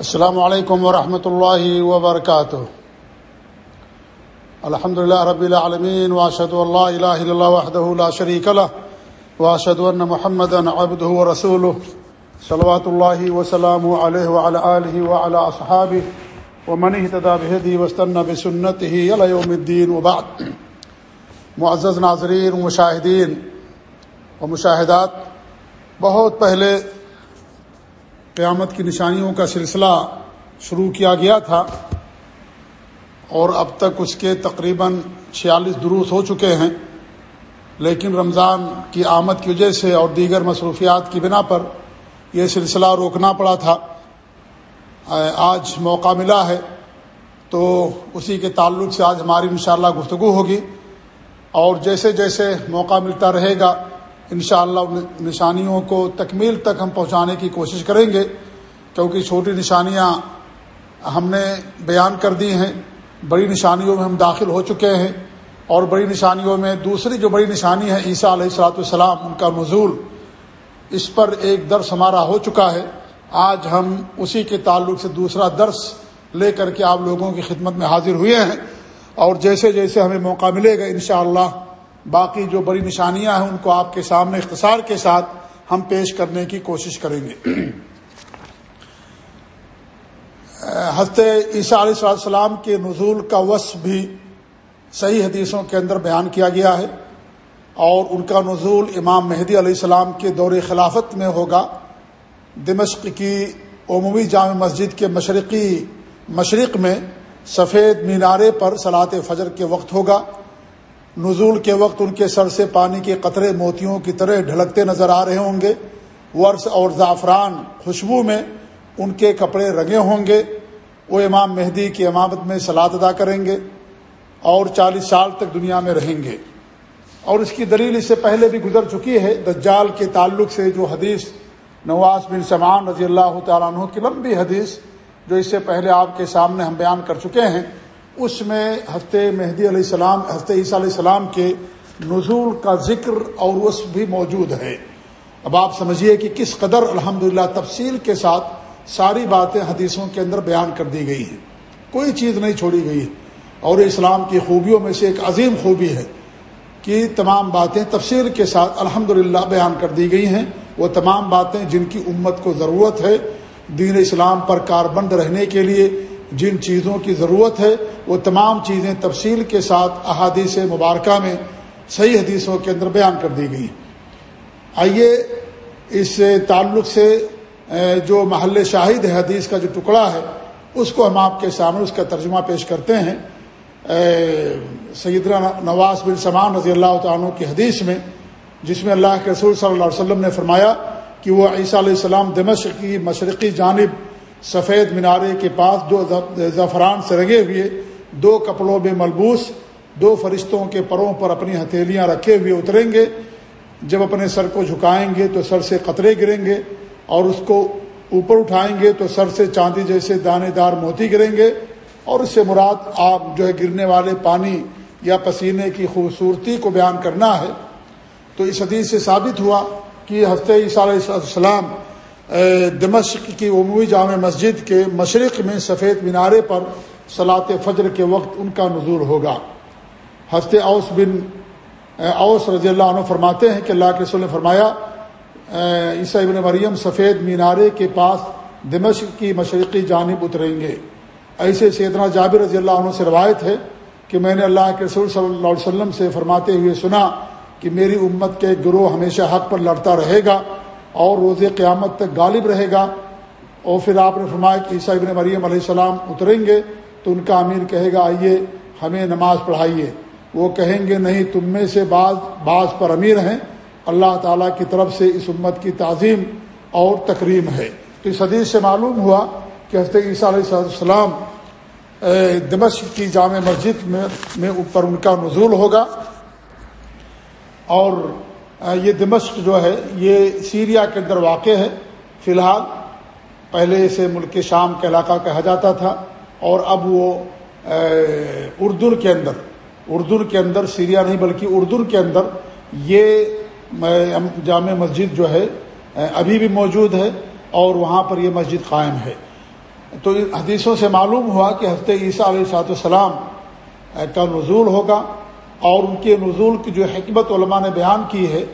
السلام علیکم ورحمۃ اللہ وبرکاتہ۔ الحمد لله رب العالمين واشهد ان لا اله الا الله وحده لا شريك له واشهد ان محمدا عبده ورسوله صلوات الله وسلامه عليه وعلى اله وعلى اصحابه ومن اهتدى بهديه واستنى بسنته الى يوم الدين وبعد۔ معزز ناظرین، مشاہدین و مشاہدات، بہت پہلے قیامت کی نشانیوں کا سلسلہ شروع کیا گیا تھا اور اب تک اس کے تقریباً چھیالیس دروس ہو چکے ہیں، لیکن رمضان کی آمد کی وجہ سے اور دیگر مصروفیات کی بنا پر یہ سلسلہ روکنا پڑا تھا۔ آج موقع ملا ہے تو اسی کے تعلق سے آج ہماری انشاءاللہ گفتگو ہوگی اور جیسے جیسے موقع ملتا رہے گا انشاءاللہ اللہ نشانیوں کو تکمیل تک ہم پہنچانے کی کوشش کریں گے، کیونکہ چھوٹی نشانیاں ہم نے بیان کر دی ہیں، بڑی نشانیوں میں ہم داخل ہو چکے ہیں اور بڑی نشانیوں میں دوسری جو بڑی نشانی ہے عیسیٰ علیہ السلاۃ والسلام، ان کا نزول اس پر ایک درس ہمارا ہو چکا ہے۔ آج ہم اسی کے تعلق سے دوسرا درس لے کر کے آپ لوگوں کی خدمت میں حاضر ہوئے ہیں اور جیسے جیسے ہمیں موقع ملے گا انشاءاللہ باقی جو بڑی نشانیاں ہیں ان کو آپ کے سامنے اختصار کے ساتھ ہم پیش کرنے کی کوشش کریں گے۔ حضرت عیسیٰ علیہ السلام کے نزول کا وصف بھی صحیح حدیثوں کے اندر بیان کیا گیا ہے اور ان کا نزول امام مہدی علیہ السلام کے دور خلافت میں ہوگا۔ دمشق کی عمومی جامع مسجد کے مشرقی مشرق میں سفید مینارے پر صلاط فجر کے وقت ہوگا۔ نزول کے وقت ان کے سر سے پانی کے قطرے موتیوں کی طرح ڈھلکتے نظر آ رہے ہوں گے۔ ورس اور زعفران خوشبو میں ان کے کپڑے رنگے ہوں گے۔ وہ امام مہدی کی امامت میں سلاد ادا کریں گے اور چالیس سال تک دنیا میں رہیں گے۔ اور اس کی دلیل اس سے پہلے بھی گزر چکی ہے۔ دجال کے تعلق سے جو حدیث نواز بن سمان رضی اللہ تعالیٰ عنہ کی لمبی حدیث جو اس سے پہلے آپ کے سامنے ہم بیان کر چکے ہیں اس میں ہفتے مہدی علیہ السلام ہفتے عیسیٰ علیہ السلام کے نزول کا ذکر اور وصف بھی موجود ہے۔ اب آپ سمجھیے کہ کس قدر الحمد تفصیل کے ساتھ ساری باتیں حدیثوں کے اندر بیان کر دی گئی ہیں۔ کوئی چیز نہیں چھوڑی گئی۔ ہے اور اسلام کی خوبیوں میں سے ایک عظیم خوبی ہے کہ تمام باتیں تفصیل کے ساتھ الحمد بیان کر دی گئی ہیں۔ وہ تمام باتیں جن کی امت کو ضرورت ہے، دین اسلام پر کاربند رہنے کے لیے جن چیزوں کی ضرورت ہے، وہ تمام چیزیں تفصیل کے ساتھ احادیث مبارکہ میں صحیح حدیثوں کے اندر بیان کر دی گئی آئیے اس تعلق سے جو محل شاہد ہے، حدیث کا جو ٹکڑا ہے، اس کو ہم آپ کے سامنے اس کا ترجمہ پیش کرتے ہیں۔ سیدنا نواز بن سمان رضی اللہ تعالیٰ کی حدیث میں، جس میں اللہ کے رسول صلی اللہ علیہ وسلم نے فرمایا کہ وہ عیسیٰ علیہ السلام دمشق کی مشرقی جانب سفید مینارے کے پاس دو زعفران سے رگے ہوئے، دو کپڑوں میں ملبوس، دو فرشتوں کے پروں پر اپنی ہتھیلیاں رکھے ہوئے اتریں گے۔ جب اپنے سر کو جھکائیں گے تو سر سے قطرے گریں گے اور اس کو اوپر اٹھائیں گے تو سر سے چاندی جیسے دانے دار موتی گریں گے۔ اور اس سے مراد آپ جو ہے گرنے والے پانی یا پسینے کی خوبصورتی کو بیان کرنا ہے۔ تو اس حدیث سے ثابت ہوا کہ ہفتے عیسیٰ علیہ السلام دمشق کی عمومی جامع مسجد کے مشرق میں سفید مینارے پر صلاط فجر کے وقت ان کا نزول ہوگا۔ ہفتے اوس بن اوس رضی اللہ عنہ فرماتے ہیں کہ اللہ کے رسول نے فرمایا عیسیٰ ابن مریم سفید مینارے کے پاس دمشق کی مشرقی جانب اتریں گے۔ ایسے سیدنا جابر رضی اللہ عنہ سے روایت ہے کہ میں نے اللہ کے رسول صلی اللہ علیہ وسلم سے فرماتے ہوئے سنا کہ میری امت کے گروہ ہمیشہ حق پر لڑتا رہے گا۔ اور روز قیامت تک غالب رہے گا۔ اور پھر آپ نے فرمایا کہ عیسیٰ ابن مریم علیہ السلام اتریں گے تو ان کا امیر کہے گا، آئیے ہمیں نماز پڑھائیے۔ وہ کہیں گے، نہیں، تم میں سے بعض بعض پر امیر ہیں۔ اللہ تعالیٰ کی طرف سے اس امت کی تعظیم اور تقریم ہے۔ تو اس حدیث سے معلوم ہوا کہ حضرت عیسیٰ علیہ السلام دمشق کی جامع مسجد میں اوپر ان کا نزول ہوگا۔ اور یہ دمشق جو ہے، یہ سیریا کے اندر واقع ہے۔ فی الحال، پہلے اسے ملک شام کا علاقہ کہا جاتا تھا اور اب وہ اردن کے اندر، اردن کے اندر سیریا نہیں بلکہ اردن کے اندر یہ جامع مسجد جو ہے ابھی بھی موجود ہے اور وہاں پر یہ مسجد قائم ہے۔ تو حدیثوں سے معلوم ہوا کہ ہفتے عیسیٰ علیہ صاحب السلام کا نزول ہوگا۔ اور ان کے نزول کی جو حکمت علماء نے بیان کی ہے،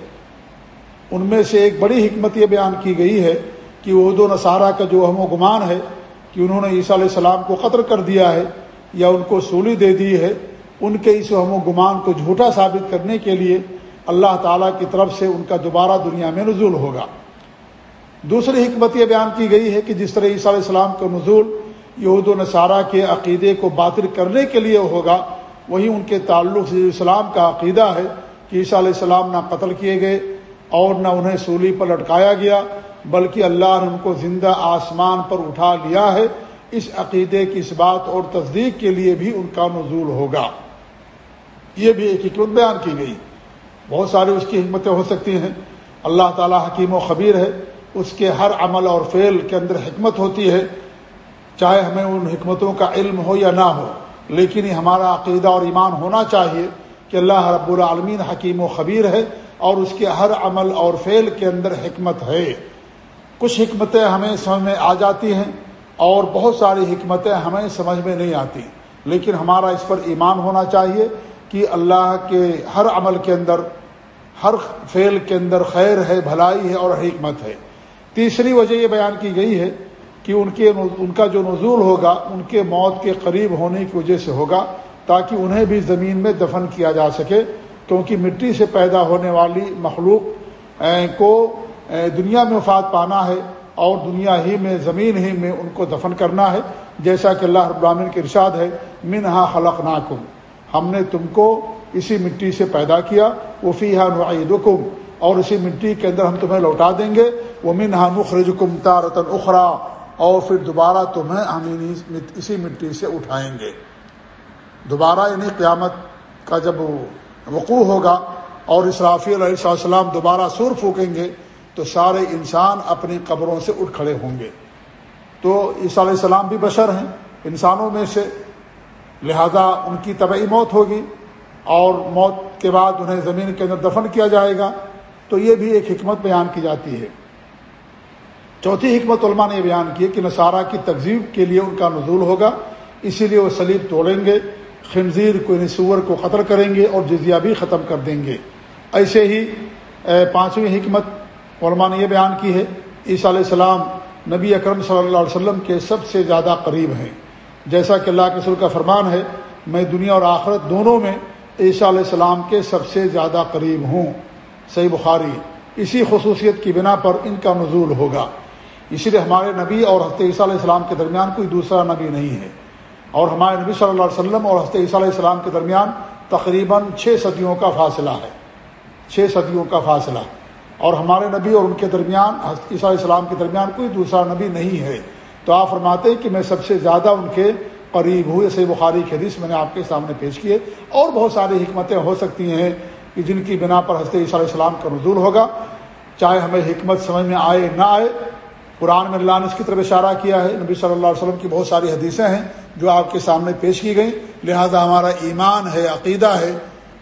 ان میں سے ایک بڑی حکمت یہ بیان کی گئی ہے کہ عہد و نصارہ کا جو اہم و گمان ہے کہ انہوں نے عیسیٰ علیہ السلام کو قطر کر دیا ہے یا ان کو سولی دے دی ہے، ان کے اس اہم و گمان کو جھوٹا ثابت کرنے کے لیے اللہ تعالیٰ کی طرف سے ان کا دوبارہ دنیا میں نزول ہوگا۔ دوسری حکمت یہ بیان کی گئی ہے کہ جس طرح عیسیٰ علیہ السلام کا نزول یہود و نصارہ کے عقیدے کو باطل کرنے کے لیے ہوگا وہی ان کے تعلق سے اسلام کا عقیدہ ہے کہ عیسیٰ علیہ السلام نہ قتل کیے گئے اور نہ انہیں سولی پر لٹکایا گیا، بلکہ اللہ نے ان کو زندہ آسمان پر اٹھا لیا ہے۔ اس عقیدے کی اس بات اور تصدیق کے لیے بھی ان کا نزول ہوگا۔ یہ بھی ایک حکمت بیان کی گئی۔ بہت ساری اس کی حکمتیں ہو سکتی ہیں۔ اللہ تعالیٰ حکیم و خبیر ہے۔ اس کے ہر عمل اور فعل کے اندر حکمت ہوتی ہے۔ چاہے ہمیں ان حکمتوں کا علم ہو یا نہ ہو۔ لیکن یہ ہمارا عقیدہ اور ایمان ہونا چاہیے کہ اللہ رب العالمین حکیم و خبیر ہے اور اس کے ہر عمل اور فعل کے اندر حکمت ہے۔ کچھ حکمتیں ہمیں سمجھ میں آ جاتی ہیں اور بہت ساری حکمتیں ہمیں سمجھ میں نہیں آتی۔ لیکن ہمارا اس پر ایمان ہونا چاہیے کہ اللہ کے ہر عمل کے اندر، ہر فعل کے اندر خیر ہے، بھلائی ہے اور حکمت ہے۔ تیسری وجہ یہ بیان کی گئی ہے کہ ان کے ان کا جو نزول ہوگا، ان کے موت کے قریب ہونے کی وجہ سے ہوگا، تاکہ انہیں بھی زمین میں دفن کیا جا سکے، کیونکہ مٹی سے پیدا ہونے والی مخلوق کو دنیا میں وفات پانا ہے اور دنیا ہی میں، زمین ہی میں ان کو دفن کرنا ہے، جیسا کہ اللہ ابراہین کے ارشاد ہے، منہا خلق ناکم ہم نے تم کو اسی مٹی سے پیدا کیا وہ فی ہا اور اسی مٹی کے اندر ہم تمہیں لوٹا دیں گے وہ منہا نخرج کم تارتن اخرا اور پھر دوبارہ تمہیں ہم اسی مٹی سے اٹھائیں گے۔ دوبارہ یعنی قیامت کا جب وقوع ہوگا اور اسرافی علیہ السلام دوبارہ سر پھونکیں گے تو سارے انسان اپنی قبروں سے اٹھ کھڑے ہوں گے۔ تو عیسیٰ علیہ السلام بھی بشر ہیں۔ انسانوں میں سے لہذا ان کی طبعی موت ہوگی اور موت کے بعد انہیں زمین کے اندر دفن کیا جائے گا۔ تو یہ بھی ایک حکمت بیان کی جاتی ہے۔ چوتھی حکمت علماء نے بیان کی کہ نصارہ کی تقزیب کے لیے ان کا نزول ہوگا، اسی لیے وہ سلیب توڑیں گے، خنزیر کو یعنی نسور کو قتل کریں گے اور جزیہ بھی ختم کر دیں گے۔ ایسے ہی پانچویں حکمت علماء نے یہ بیان کی ہے، عیسیٰ علیہ السلام نبی اکرم صلی اللہ علیہ وسلم کے سب سے زیادہ قریب ہیں۔ جیسا کہ اللہ کے رسول کا فرمان ہے، میں دنیا اور آخرت دونوں میں عیسیٰ علیہ السلام کے سب سے زیادہ قریب ہوں۔ صحیح بخاری، اسی خصوصیت کی بنا پر ان کا نزول ہوگا۔ اسی لیے ہمارے نبی اور حضرت عیسیٰ علیہ السلام کے درمیان کوئی دوسرا نبی نہیں ہے۔ اور ہمارے نبی صلی اللہ علیہ وسلم اور حضرت عیسیٰ علیہ السلام کے درمیان تقریباً چھ صدیوں کا فاصلہ ہے۔ چھ صدیوں کا فاصلہ۔ اور ہمارے نبی اور ان کے درمیان، حضرت عیسیٰ علیہ السلام کے درمیان کوئی دوسرا نبی نہیں ہے۔ تو آپ فرماتے ہیں کہ میں سب سے زیادہ ان کے قریب ہوئے سے بخاری کے حدیث میں نے آپ کے سامنے پیش کیے اور بہت ساری حکمتیں ہو سکتی ہیں کہ جن کی بنا پر حضرت عیسیٰ علیہ السلام کا نزول ہوگا۔ چاہے ہمیں حکمت سمجھ میں آئے، نہ آئے قرآن میں اللہ نے اس کی طرف اشارہ کیا ہے۔ نبی صلی اللہ علیہ وسلم کی بہت ساری حدیثیں ہیں جو آپ کے سامنے پیش کی گئیں۔ لہذا ہمارا ایمان ہے، عقیدہ ہے،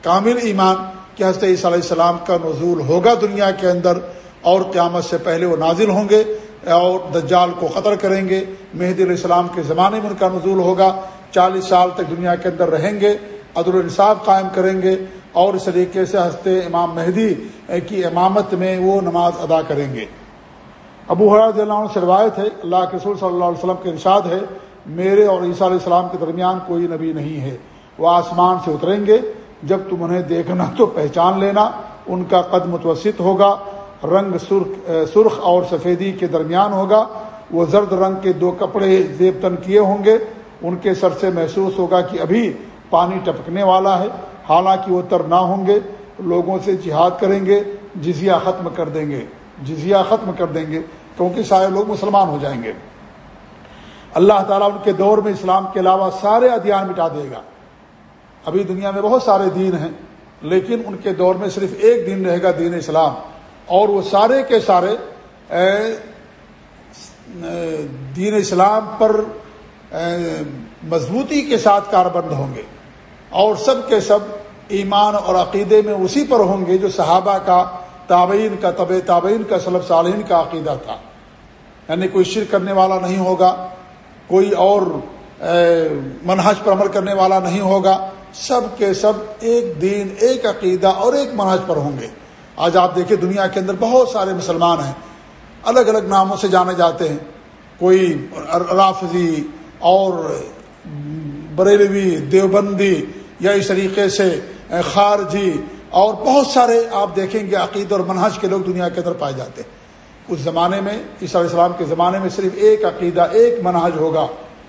کامل ایمان کہ حضرت عیسیٰ علیہ السلام کا نزول ہوگا دنیا کے اندر اور قیامت سے پہلے وہ نازل ہوں گے اور دجال کو قطر کریں گے۔ مہدی علیہ السلام کے زمانے میں ان کا نزول ہوگا۔ چالیس سال تک دنیا کے اندر رہیں گے، عدل الانصاف قائم کریں گے اور اس طریقے سے ہنستے امام مہدی کی امامت میں وہ نماز ادا کریں گے۔ ابو حرض اللہ عنہ سے روایت ہے، اللہ کے رسول صلی اللہ علیہ وسلم کے ارشاد ہے، میرے اور عیسیٰ علیہ السلام کے درمیان کوئی نبی نہیں ہے، وہ آسمان سے اتریں گے، جب تم انہیں دیکھنا تو پہچان لینا، ان کا قد متوسط ہوگا، رنگ سرخ سرخ اور سفیدی کے درمیان ہوگا، وہ زرد رنگ کے دو کپڑے زیب تن کیے ہوں گے، ان کے سر سے محسوس ہوگا کہ ابھی پانی ٹپکنے والا ہے، حالانکہ وہ تر نہ ہوں گے، لوگوں سے جہاد کریں گے، جزیہ ختم کر دیں گے۔ جزیہ ختم کر دیں گے کیونکہ سارے لوگ مسلمان ہو جائیں گے۔ اللہ تعالیٰ ان کے دور میں اسلام کے علاوہ سارے ادھیان مٹا دے گا۔ ابھی دنیا میں بہت سارے دین ہیں، لیکن ان کے دور میں صرف ایک دن رہے گا، دین اسلام۔ اور وہ سارے کے سارے دین اسلام پر مضبوطی کے ساتھ کاربند ہوں گے۔ اور سب کے سب ایمان اور عقیدے میں اسی پر ہوں گے جو صحابہ کا تابعین کا طب تابعین کا صلب صالحین کا عقیدہ تھا۔ یعنی کوئی شرک کرنے والا نہیں ہوگا، کوئی اور منہج پر عمل کرنے والا نہیں ہوگا۔ سب کے سب ایک دین، ایک عقیدہ اور ایک منہج پر ہوں گے۔ آج آپ دیکھیں دنیا کے اندر بہت سارے مسلمان ہیں۔ الگ الگ ناموں سے جانے جاتے ہیں۔ کوئی رافضی اور بریلوی دیوبندی یا اس طریقے سے خارجی اور بہت سارے آپ دیکھیں گے عقید اور منہج کے لوگ دنیا کے اندر پائے جاتے ہیں۔ اس زمانے میں، عیسیٰ علیہ السلام کے زمانے میں صرف ایک عقیدہ، ایک منہج ہوگا۔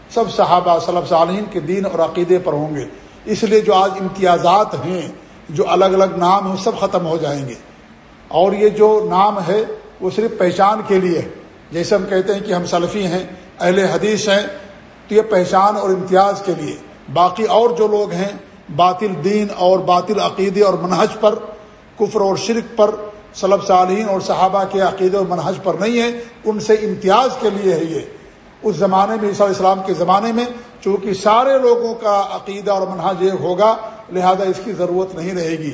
سب صحابہ صلب صالحین کے دین اور عقیدے پر ہوں گے۔ اس لیے جو آج امتیازات ہیں، جو الگ الگ نام ہیں، سب ختم ہو جائیں گے۔ اور یہ جو نام ہے، وہ صرف پہچان کے لیے جیسے ہم کہتے ہیں کہ ہم سلفی ہیں، اہل حدیث ہیں، تو یہ پہچان اور امتیاز کے لیے۔ باقی اور جو لوگ ہیں باطل دین اور باطل عقیدے اور منہج پر، کفر اور شرک پر صلب صالحین اور صحابہ کے عقیدے اور منہج پر نہیں ہے، ان سے امتیاز کے لیے ہے یہ۔ اس زمانے میں، عیسیٰ السلام کے زمانے میں، چونکہ سارے لوگوں کا عقیدہ اور منہج ایک ہوگا، لہذا اس کی ضرورت نہیں رہے گی۔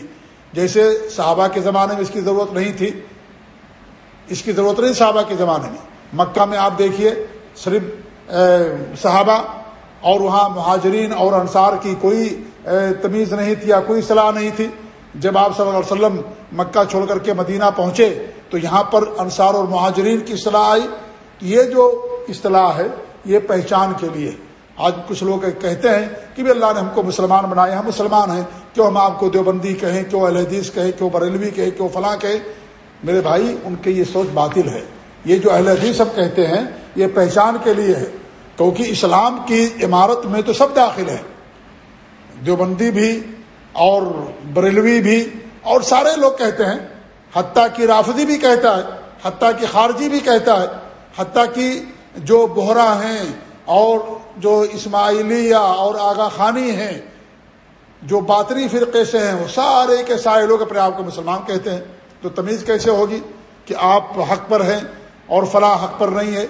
جیسے صحابہ کے زمانے میں اس کی ضرورت نہیں تھی، اس کی ضرورت نہیں صحابہ کے زمانے میں۔ مکہ میں آپ دیکھیے، صرف صحابہ اور وہاں مہاجرین اور انصار کی کوئی تمیز نہیں تھی یا کوئی صلاح نہیں تھی، جب آپ صلی اللہ علیہ وسلم مکہ چھوڑ کر کے مدینہ پہنچے، تو یہاں پر انصار اور مہاجرین کی اصطلاح آئی۔ یہ جو اصطلاح ہے، یہ پہچان کے لیے۔ آج کچھ لوگ کہتے ہیں کہ بھی اللہ نے ہم کو مسلمان بنایا، ہم مسلمان ہیں، کیوں ہم آپ کو دیوبندی کہیں، کیوں الحدیث کہیں، کیوں بریلوی کہیں، کیوں فلاں کہیں؟ میرے بھائی، ان کی یہ سوچ باطل ہے۔ یہ جو اہل حدیث ہم کہتے ہیں، یہ پہچان کے لیے ہے۔ کیونکہ اسلام کی عمارت میں تو سب داخل ہیں۔ دیوبندی بھی اور بریلوی بھی اور سارے لوگ کہتے ہیں، حتیٰ کی رافضی بھی کہتا ہے، حتیٰ کی خارجی بھی کہتا ہے، حتیٰ کی جو بہرا ہیں اور جو اسماعیلیہ اور آغا خانی ہیں، جو باطری فرقے سے ہیں، وہ سارے کے سارے لوگ اپنے آپ کو مسلمان کہتے ہیں۔ تو تمیز کیسے ہوگی کہ آپ حق پر ہیں اور فلاں حق پر نہیں ہے؟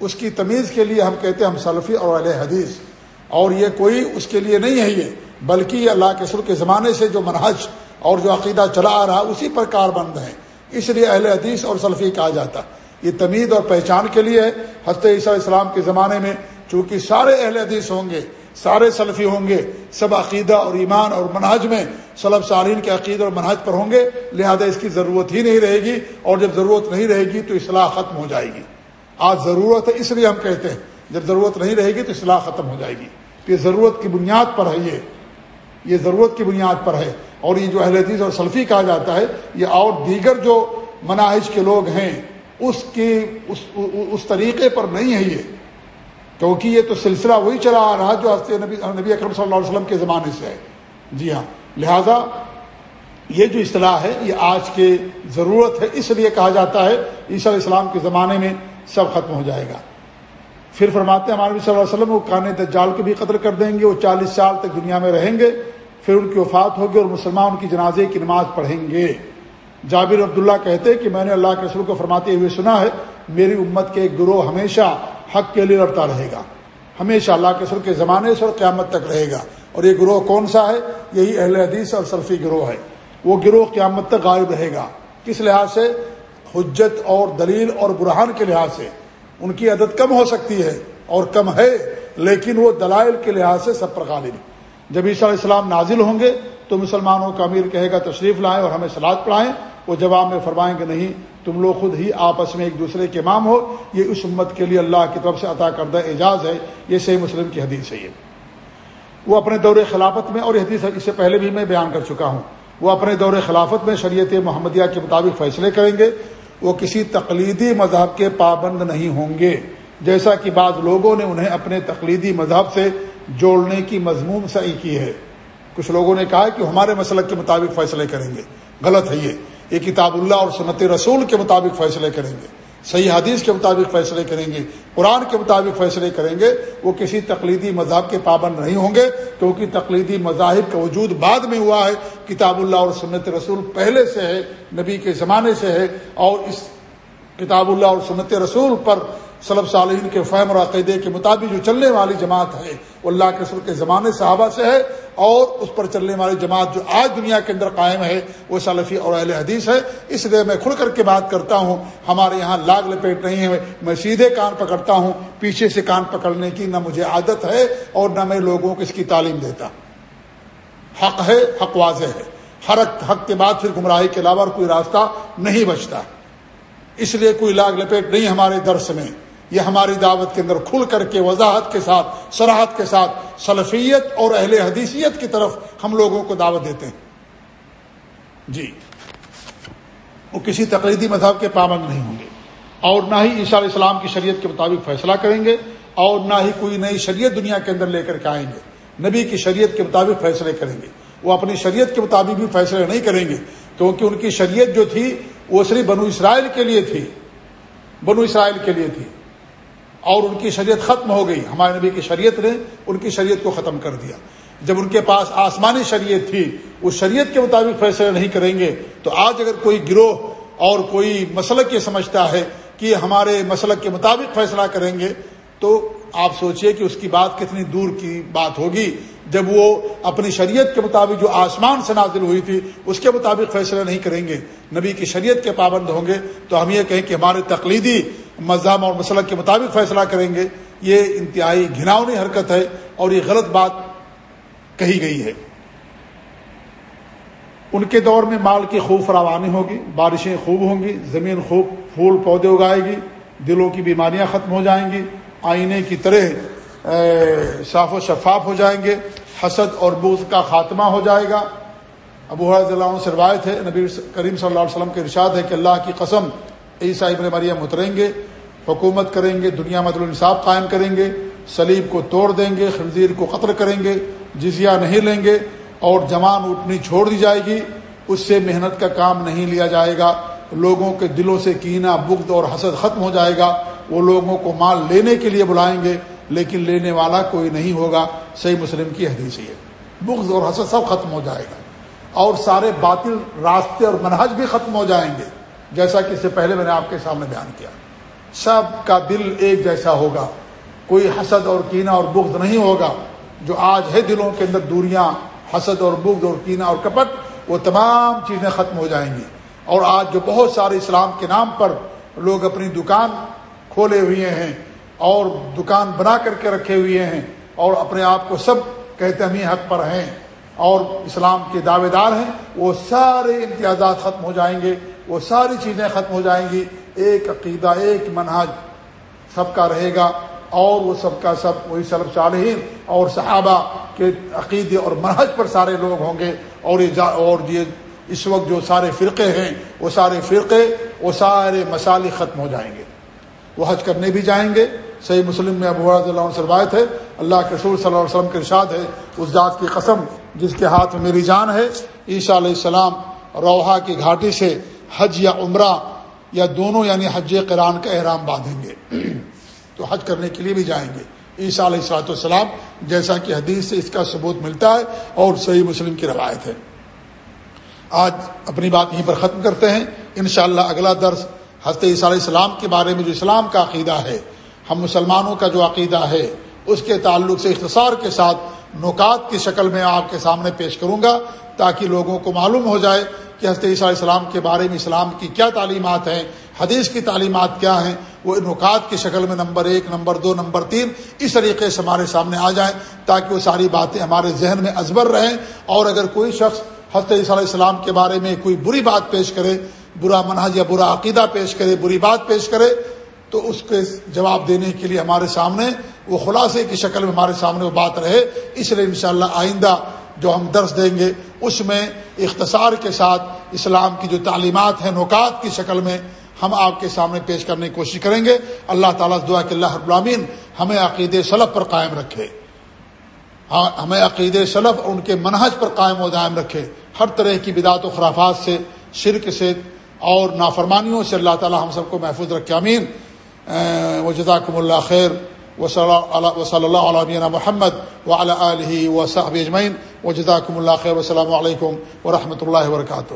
اس کی تمیز کے لیے ہم کہتے ہیں ہم سلفی اور علیہ حدیث۔ اور یہ کوئی اس کے لیے نہیں ہے یہ، بلکہ یہ اللہ کے سر کے زمانے سے جو منحج اور جو عقیدہ چلا آ رہا، اسی پر کار بند ہے۔ اس لیے اہل حدیث اور سلفی کہا جاتا۔ یہ تمید اور پہچان کے لیے حضرت عیسیٰ اسلام کے زمانے میں چونکہ سارے اہل حدیث ہوں گے، سارے سلفی ہوں گے، سب عقیدہ اور ایمان اور منہج میں سلب سارین کے عقید اور منہج پر ہوں گے، لہذا اس کی ضرورت ہی نہیں رہے گی۔ اور جب ضرورت نہیں رہے گی تو اصلاح ختم ہو جائے گی۔ آج ضرورت ہے اس لیے ہم کہتے ہیں، جب ضرورت نہیں رہے گی تو اصلاح ختم ہو جائے گی۔ یہ ضرورت کی بنیاد پر ہے یہ یہ ضرورت کی بنیاد پر ہے۔ اور یہ جو اہل حدیث اور سلفی کہا جاتا ہے، یہ اور دیگر جو مناہج کے لوگ ہیں، اس کی، اس اس طریقے پر نہیں ہے یہ۔ کیونکہ یہ تو سلسلہ وہی چلا آ رہا جو نبی نبی اکرم صلی اللہ علیہ وسلم کے زمانے سے ہے۔ جی ہاں۔ لہذا یہ جو اصطلاح ہے، یہ آج کے ضرورت ہے، اس لیے کہا جاتا ہے، عیسیٰ علیہ السلام کے زمانے میں سب ختم ہو جائے گا۔ پھر فرماتے ہیں، ہمارے صلی اللہ علیہ وسلم وہ کان دجال کو بھی قدر کر دیں گے، وہ چالیس سال تک دنیا میں رہیں گے، پھر ان کی وفات ہوگی اور مسلمان ان کی جنازے کی نماز پڑھیں گے۔ جابر عبداللہ کہتے کہ میں نے اللہ کے رسول کو فرماتے ہوئے سنا ہے، میری امت کے ایک گروہ ہمیشہ حق کے لیے لڑتا رہے گا۔ ہمیشہ اللہ کے سر کے زمانے سے اور قیامت تک رہے گا۔ اور یہ گروہ کون سا ہے؟ یہی اہل حدیث اور سلفی گروہ ہے۔ وہ گروہ قیامت تک غائب رہے گا۔ کس لحاظ سے؟ حجت اور دلیل اور برہان کے لحاظ سے۔ ان کی عدد کم ہو سکتی ہے اور کم ہے، لیکن وہ دلائل کے لحاظ سے سب پر غالب جب عیسیٰ علیہ السلام نازل ہوں گے تو مسلمانوں کا امیر کہے گا، تشریف لائیں اور ہمیں سلاد پڑھائیں وہ جواب میں فرمائیں گے، نہیں، تم لوگ خود ہی آپس میں ایک دوسرے کے امام ہو۔ یہ اس امت کے لیے اللہ کی طرف سے عطا کردہ اعجاز ہے۔ یہ صحیح مسلم کی حدیث ہے یہ۔ وہ اپنے دور خلافت میں، اور حدیث اس سے پہلے بھی میں بیان کر چکا ہوں۔ وہ اپنے دور خلافت میں شریعت محمدیہ کے مطابق فیصلے کریں گے۔ وہ کسی تقلیدی مذہب کے پابند نہیں ہوں گے۔ جیسا کہ بعض لوگوں نے انہیں اپنے تقلیدی مذہب سے جوڑنے کی مضمون صحیح کی ہے۔ کچھ لوگوں نے کہا کہ ہمارے مسلک کے مطابق فیصلے کریں گے۔ غلط ہے یہ۔ یہ کتاب اللہ اور سنت رسول کے مطابق فیصلے کریں گے۔ صحیح حدیث کے مطابق فیصلے کریں گے، قرآن کے مطابق فیصلے کریں گے، وہ کسی تقلیدی مذہب کے پابند نہیں ہوں گے، کیونکہ تقلیدی مذاہب کا وجود بعد میں ہوا ہے، کتاب اللہ اور سنت رسول پہلے سے ہے، نبی کے زمانے سے ہے، اور اس کتاب اللہ اور سنت رسول پر صلب صالحین کے فہم اور عقیدے کے مطابق جو چلنے والی جماعت ہے، وہ اللہ کے سر کے زمانے صحابہ سے ہے اور اس پر چلنے والی جماعت جو آج دنیا کے اندر قائم ہے، وہ سلفی اور اہل حدیث ہے۔ اس لیے میں کھل کر کے بات کرتا ہوں، ہمارے یہاں لاگ لپیٹ نہیں ہے، میں سیدھے کان پکڑتا ہوں، پیچھے سے کان پکڑنے کی نہ مجھے عادت ہے اور نہ میں لوگوں کو اس کی تعلیم دیتا۔ حق ہے، حق واضح ہے۔ ہر حق کے بعد پھر گمراہی کے علاوہ کوئی راستہ نہیں بچتا۔ اس لیے کوئی لاگ لپیٹ نہیں ہمارے درس میں۔ یہ ہماری دعوت کے اندر کھل کر کے وضاحت کے ساتھ سراحت کے ساتھ سلفیت اور اہل حدیثیت کی طرف ہم لوگوں کو دعوت دیتے ہیں۔ جی۔ وہ کسی تقریدی مذہب کے پابند نہیں ہوں گے۔ اور نہ ہی عیسیٰ علیہ السلام کی شریعت کے مطابق فیصلہ کریں گے اور نہ ہی کوئی نئی شریعت دنیا کے اندر لے کر کے آئیں گے۔ نبی کی شریعت کے مطابق فیصلے کریں گے۔ وہ اپنی شریعت کے مطابق بھی فیصلے نہیں کریں گے۔ کیونکہ ان کی شریعت جو تھی وہ صرف بنو اسرائیل کے لیے تھی۔ بنو اسرائیل کے لیے تھی۔ اور ان کی شریعت ختم ہو گئی۔ ہمارے نبی کی شریعت نے ان کی شریعت کو ختم کر دیا۔ جب ان کے پاس آسمانی شریعت تھی، اس شریعت کے مطابق فیصلہ نہیں کریں گے، تو آج اگر کوئی گروہ اور کوئی مسلک یہ سمجھتا ہے کہ ہمارے مسلک کے مطابق فیصلہ کریں گے، تو آپ سوچئے کہ اس کی بات کتنی دور کی بات ہوگی۔ جب وہ اپنی شریعت کے مطابق جو آسمان سے نازل ہوئی تھی، اس کے مطابق فیصلہ نہیں کریں گے۔ نبی کی شریعت کے پابند ہوں گے۔ تو ہم یہ کہیں کہ ہمارے تقلیدی مذہب اور مسلک کے مطابق فیصلہ کریں گے۔ یہ انتہائی گھناؤنی حرکت ہے اور یہ غلط بات کہی گئی ہے۔ ان کے دور میں مال کی خوب فراوانی ہوگی، بارشیں خوب ہوں گی، زمین خوب پھول پودے اگائے گی، دلوں کی بیماریاں ختم ہو جائیں گی۔ آئینے کی طرح صاف و شفاف ہو جائیں گے، حسد اور بوز کا خاتمہ ہو جائے گا۔ ابو اللہ عنہ سے روایت ہے، نبی کریم صلی اللہ علیہ وسلم کے ارشاد ہے کہ اللہ کی قسم عیسیٰ ابن مریم اتریں گے، حکومت کریں گے، دنیا میں الانصاف قائم کریں گے سلیب کو توڑ دیں گے، خنزیر کو قتل کریں گے، جزیہ نہیں لیں گے اور جوان اٹھنی چھوڑ دی جائے گی۔ اس سے محنت کا کام نہیں لیا جائے گا، لوگوں کے دلوں سے کینہ بغد اور حسد ختم ہو جائے گا۔ وہ لوگوں کو مال لینے کے لیے بلائیں گے، لیکن لینے والا کوئی نہیں ہوگا۔ صحیح مسلم کی حدیث ہے۔ بغض اور حسد سب ختم ہو جائے گا۔ اور سارے باطل راستے اور منہج بھی ختم ہو جائیں گے، جیسا کہ اس سے پہلے میں نے آپ کے سامنے بیان کیا۔ سب کا دل ایک جیسا ہوگا۔ کوئی حسد اور کینہ اور بغض نہیں ہوگا۔ جو آج ہے دلوں کے اندر دوریاں، حسد اور بغض اور کینہ اور کپٹ، وہ تمام چیزیں ختم ہو جائیں گی۔ اور آج جو بہت سارے اسلام کے نام پر لوگ اپنی دکان کھولے ہوئے ہیں اور دکان بنا کر کے رکھے ہوئے ہیں اور اپنے آپ کو سب کہتے ہم حق پر ہیں اور اسلام کے دعوے دار ہیں، وہ سارے امتیازات ختم ہو جائیں گے، وہ ساری چیزیں ختم ہو جائیں گی۔ ایک عقیدہ، ایک منہج سب کا رہے گا اور وہ سب کا سب وہی سلب صالحین اور صحابہ کے عقیدے اور منہج پر سارے لوگ ہوں گے اور یہ اور یہ اس وقت جو سارے فرقے ہیں، وہ سارے فرقے، وہ سارے مسالے ختم ہو جائیں گے۔ وہ حج کرنے بھی جائیں گے۔ صحیح مسلم میں ابو اللہ عنہ سے روایت ہے، اللہ کے رسول صلی اللہ علیہ وسلم کے ارشاد ہے، اس ذات کی قسم جس کے ہاتھ میں میری جان ہے، عیسیٰ علیہ السلام روحا کی گھاٹی سے حج یا عمرہ یا دونوں یعنی حج قرآن کا احرام باندھیں گے۔ تو حج کرنے کے لیے بھی جائیں گے۔ عیسیٰ علیہ السلاۃ والسلام، جیسا کہ حدیث سے اس کا ثبوت ملتا ہے اور صحیح مسلم کی روایت ہے۔ آج اپنی بات یہیں پر ختم کرتے ہیں۔ انشاءاللہ اگلا درس حضرت عیسیٰ علیہ السلام کے بارے میں جو اسلام کا عقیدہ ہے، ہم مسلمانوں کا جو عقیدہ ہے، اس کے تعلق سے اختصار کے ساتھ نکات کی شکل میں آپ کے سامنے پیش کروں گا تاکہ لوگوں کو معلوم ہو جائے کہ حضرت عیسیٰ علیہ السلام کے بارے میں اسلام کی کیا تعلیمات ہیں، حدیث کی تعلیمات کیا ہیں، وہ نکات کی شکل میں نمبر ایک، نمبر دو، نمبر تین اس طریقے سے ہمارے سامنے آ جائیں تاکہ وہ ساری باتیں ہمارے ذہن میں ازبر رہیں اور اگر کوئی شخص حضرت عیسیٰ علیہ السلام کے بارے میں کوئی بری بات پیش کرے برا منہج یا برا عقیدہ پیش کرے، بری بات پیش کرے، تو اس کے جواب دینے کے لیے ہمارے سامنے، وہ خلاصے کی شکل میں ہمارے سامنے وہ بات رہے۔ اس لیے انشاءاللہ آئندہ جو ہم درس دیں گے، اس میں اختصار کے ساتھ اسلام کی جو تعلیمات ہیں، نکات کی شکل میں ہم آپ کے سامنے پیش کرنے کی کوشش کریں گے۔ اللہ تعالیٰ دعا کہ اللہ ابرامین ہمیں عقید سلب پر قائم رکھے۔ ہاں، ہمیں عقید سلب ان کے منحج پر قائم و دائم رکھے۔ ہر طرح کی بدعت و خرافات سے، شرک سے اور نافرمانیوں سے اللہ تعالی ہم سب کو محفوظ رکھے امین و جزاکم اللہ خیر و صلی اللہ علیہ محمد و علیہ و صحب اجمعین۔ و جزاکم اللہ خیر السلام علیکم و رحمۃ اللہ وبرکاتہ۔